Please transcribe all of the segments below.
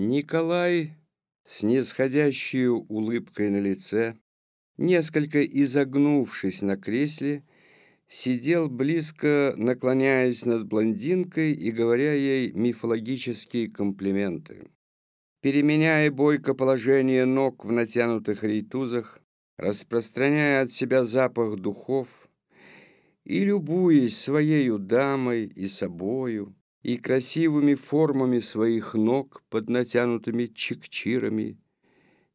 Николай с нисходящей улыбкой на лице, несколько изогнувшись на кресле, сидел близко, наклоняясь над блондинкой и говоря ей мифологические комплименты. Переменяя бойко положение ног в натянутых рейтузах, распространяя от себя запах духов и любуясь своею дамой и собою, и красивыми формами своих ног под натянутыми чекчирами,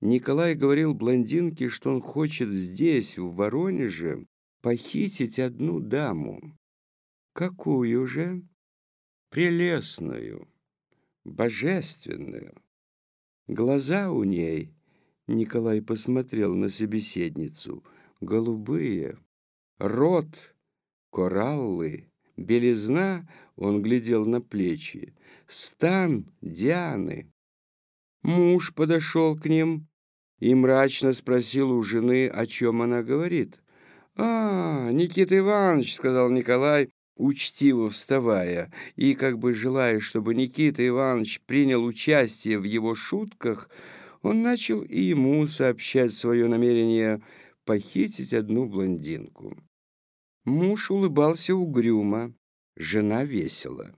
Николай говорил блондинке, что он хочет здесь, в Воронеже, похитить одну даму. Какую же? Прелестную, божественную. Глаза у ней, Николай посмотрел на собеседницу, голубые, рот, кораллы, белизна, он глядел на плечи, стан Дианы. Муж подошел к ним и мрачно спросил у жены, о чем она говорит. «А, Никита Иванович», — сказал Николай, учтиво вставая, и, как бы желая, чтобы Никита Иванович принял участие в его шутках, он начал и ему сообщать свое намерение похитить одну блондинку. Муж улыбался угрюмо, жена весело.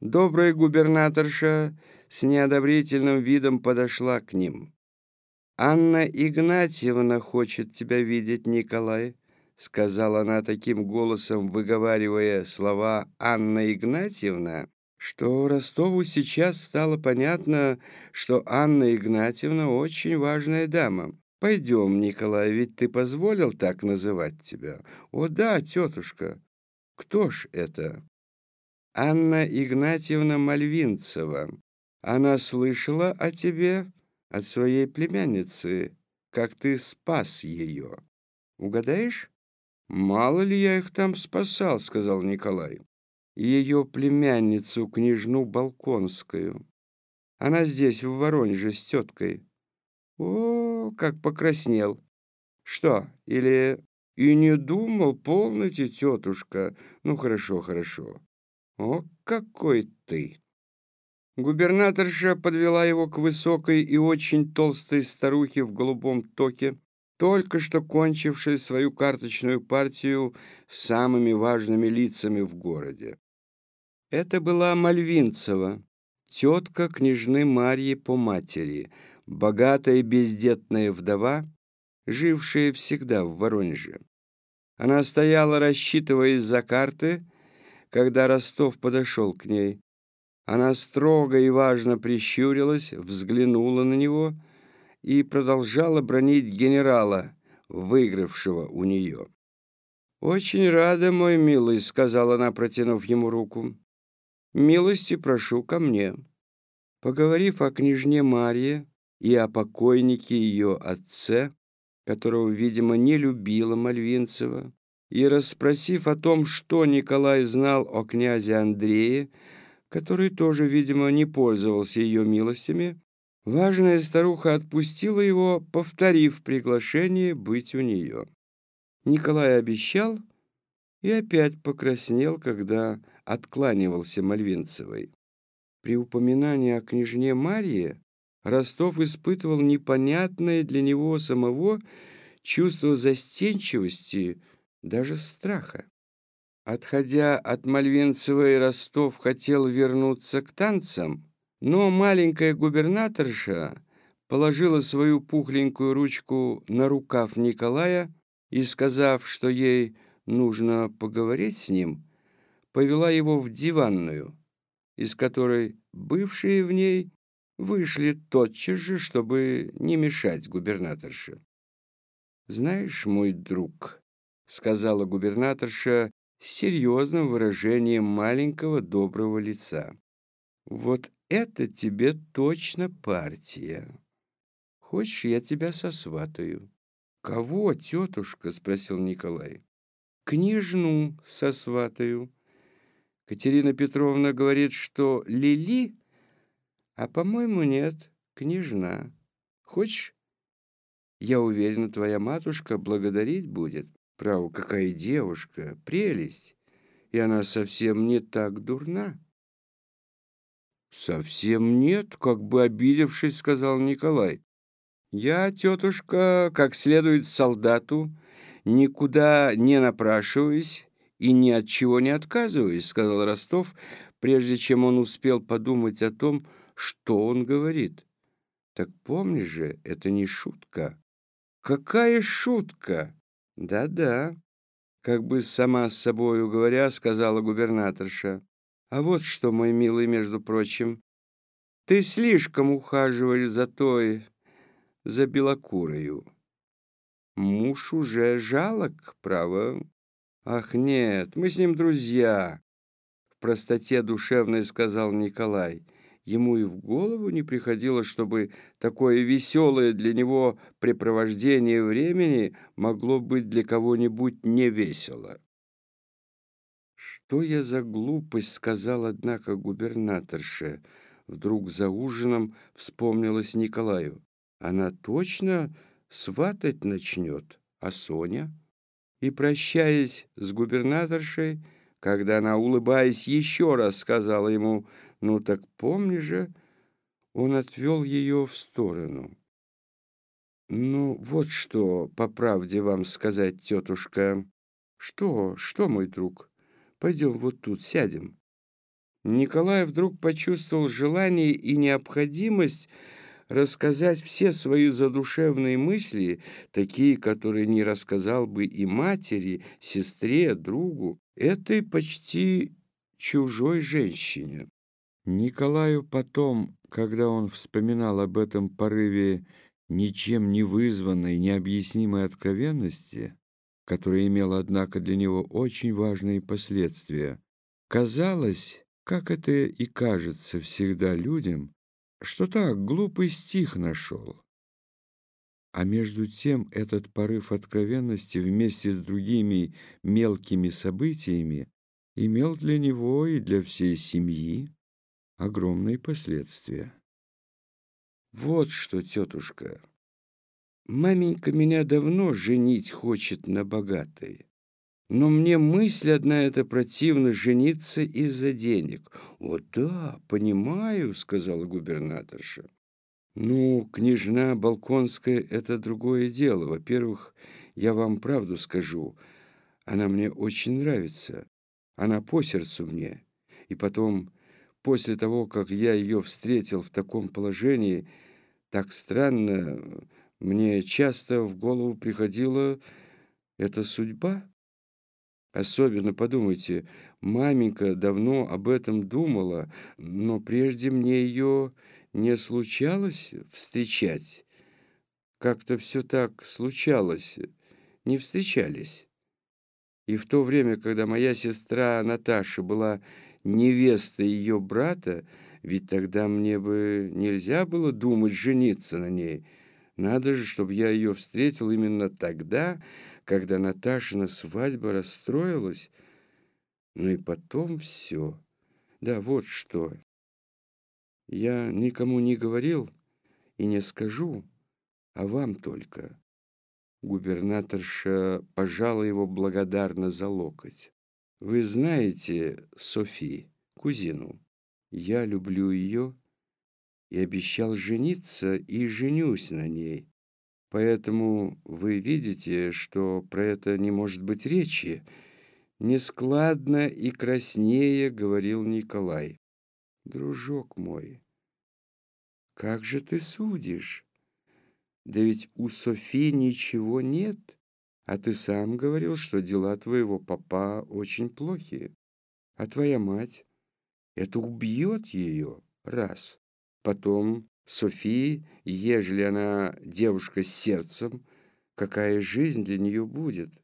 Добрая губернаторша с неодобрительным видом подошла к ним. «Анна Игнатьевна хочет тебя видеть, Николай», — сказала она таким голосом, выговаривая слова «Анна Игнатьевна», что Ростову сейчас стало понятно, что Анна Игнатьевна очень важная дама. «Пойдем, Николай, ведь ты позволил так называть тебя?» «О да, тетушка. Кто ж это?» «Анна Игнатьевна Мальвинцева. Она слышала о тебе?» от своей племянницы, как ты спас ее. Угадаешь? Мало ли я их там спасал, сказал Николай. Ее племянницу, княжну Балконскую. Она здесь, в Воронеже, с теткой. О, как покраснел. Что, или и не думал, полноте, тетушка? Ну, хорошо, хорошо. О, какой ты! Губернаторша подвела его к высокой и очень толстой старухе в голубом токе, только что кончившей свою карточную партию с самыми важными лицами в городе. Это была Мальвинцева, тетка княжны Марьи по матери, богатая бездетная вдова, жившая всегда в Воронеже. Она стояла, рассчитывая за карты, когда Ростов подошел к ней. Она строго и важно прищурилась, взглянула на него и продолжала бронить генерала, выигравшего у нее. «Очень рада, мой милый», — сказала она, протянув ему руку. «Милости прошу ко мне». Поговорив о княжне Марье и о покойнике ее отце, которого, видимо, не любила Мальвинцева, и расспросив о том, что Николай знал о князе Андрее, который тоже, видимо, не пользовался ее милостями, важная старуха отпустила его, повторив приглашение быть у нее. Николай обещал и опять покраснел, когда откланивался Мальвинцевой. При упоминании о княжне Марье Ростов испытывал непонятное для него самого чувство застенчивости, даже страха. Отходя от Мальвинцевой, Ростов хотел вернуться к танцам, но маленькая губернаторша положила свою пухленькую ручку на рукав Николая и, сказав, что ей нужно поговорить с ним, повела его в диванную, из которой бывшие в ней вышли тотчас же, чтобы не мешать губернаторше. «Знаешь, мой друг», — сказала губернаторша, с серьезным выражением маленького доброго лица. «Вот это тебе точно партия. Хочешь, я тебя сосватаю?» «Кого, тетушка?» — спросил Николай. «Княжну сосватаю». Катерина Петровна говорит, что Лили, а, по-моему, нет, княжна. Хочешь? Я уверена, твоя матушка благодарить будет. Право, какая девушка, прелесть, и она совсем не так дурна. «Совсем нет», — как бы обидевшись, сказал Николай. «Я, тетушка, как следует солдату, никуда не напрашиваюсь и ни от чего не отказываюсь», — сказал Ростов, прежде чем он успел подумать о том, что он говорит. «Так помни же, это не шутка». «Какая шутка?» «Да-да», — как бы сама с собою говоря, сказала губернаторша. «А вот что, мой милый, между прочим, ты слишком ухаживаешь за той, за белокурою. Муж уже жалок, право. Ах, нет, мы с ним друзья, в простоте душевной сказал Николай. Ему и в голову не приходило, чтобы такое веселое для него препровождение времени могло быть для кого-нибудь невесело. «Что я за глупость?» — сказал, однако, губернаторша. Вдруг за ужином вспомнилась Николаю. «Она точно сватать начнет, а Соня?» И, прощаясь с губернаторшей, когда она, улыбаясь, еще раз сказала ему «Ну так помни же», он отвел ее в сторону. «Ну, вот что, по правде вам сказать, тетушка». «Что, что, мой друг? Пойдем вот тут сядем». Николай вдруг почувствовал желание и необходимость рассказать все свои задушевные мысли, такие, которые не рассказал бы и матери, сестре, другу, этой почти чужой женщине. Николаю потом, когда он вспоминал об этом порыве ничем не вызванной, необъяснимой откровенности, которая имела, однако, для него очень важные последствия, казалось, как это и кажется всегда людям, что так глупый стих нашел. А между тем этот порыв откровенности вместе с другими мелкими событиями имел для него и для всей семьи огромные последствия. Вот что, тетушка, маменька меня давно женить хочет на богатой. Но мне мысль одна эта противна жениться из-за денег. О, да, понимаю, сказала губернаторша. Ну, княжна Балконская — это другое дело. Во-первых, я вам правду скажу. Она мне очень нравится. Она по сердцу мне. И потом после того, как я ее встретил в таком положении, так странно, мне часто в голову приходила эта судьба. Особенно подумайте, маменька давно об этом думала, но прежде мне ее не случалось встречать. Как-то все так случалось, не встречались. И в то время, когда моя сестра Наташа была невеста ее брата, ведь тогда мне бы нельзя было думать жениться на ней. Надо же, чтобы я ее встретил именно тогда, когда Наташина свадьба расстроилась. Ну и потом все. Да, вот что. Я никому не говорил и не скажу, а вам только. Губернаторша пожала его благодарно за локоть. Вы знаете Софи, кузину. Я люблю ее и обещал жениться, и женюсь на ней. Поэтому вы видите, что про это не может быть речи. Нескладно и краснее говорил Николай. Дружок мой, как же ты судишь? Да ведь у Софи ничего нет. А ты сам говорил, что дела твоего папа очень плохие. А твоя мать? Это убьет ее, раз. Потом Софии, ежели она девушка с сердцем, какая жизнь для нее будет?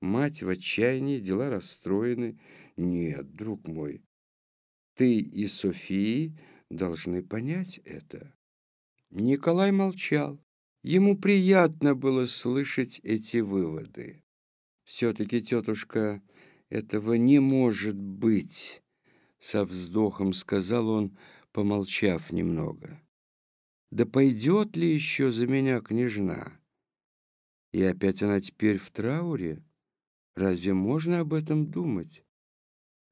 Мать в отчаянии, дела расстроены. Нет, друг мой, ты и Софии должны понять это. Николай молчал. Ему приятно было слышать эти выводы. «Все-таки, тетушка, этого не может быть», — со вздохом сказал он, помолчав немного. «Да пойдет ли еще за меня княжна? И опять она теперь в трауре? Разве можно об этом думать?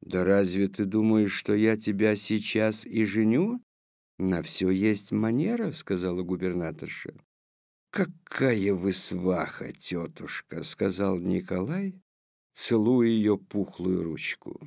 Да разве ты думаешь, что я тебя сейчас и женю? На все есть манера, сказала губернаторша. Какая вы сваха, тетушка, сказал Николай, целуя ее пухлую ручку.